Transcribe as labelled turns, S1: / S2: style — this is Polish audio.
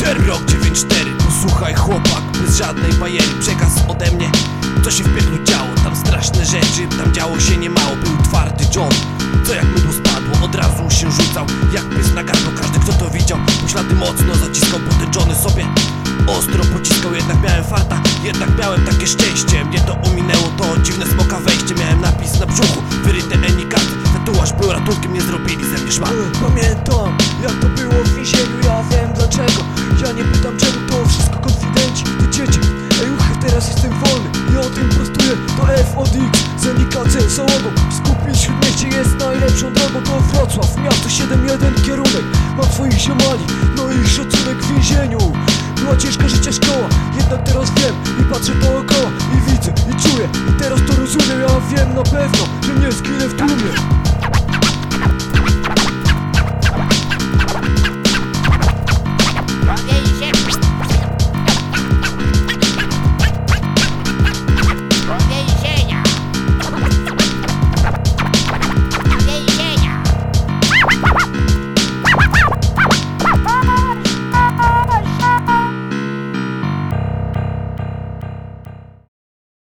S1: Czerw rok 94 Posłuchaj no chłopak, bez żadnej bajeri Przekaz ode mnie, co się w pieklu działo. Tam straszne rzeczy, tam działo się niemało Był twardy John, co jak mydło spadło Od razu się rzucał, jak pies na gardło Każdy kto to widział, poślady mocno zaciskał Bo sobie. Ostro pociskał Jednak miałem farta, jednak miałem takie szczęście. Mnie to ominęło, to dziwne smoka wejście. Miałem napis na brzuchu, wyryte enikaty. Tatuaż był ratunkiem, nie zrobili ze mnie szmat
S2: Pamiętam, jak to było w więzieniu, ja wiem dlaczego. Ja nie pytam czemu to wszystko konfidenci, to dzieci. Ej uchy, teraz jestem wolny i o tym prostuję. To F od X, zanikace załogą Skupić śródmieście jest najlepszą drogą To Wrocław, miasto 7-1 kierunek Mam swoich ziomali, no i szacunek w więzieniu. Była ciężka życia szkoła, jednak teraz wiem I patrzę dookoła i widzę i czuję. I teraz to rozumiem, ja wiem na pewno, że nie zginę w tłumie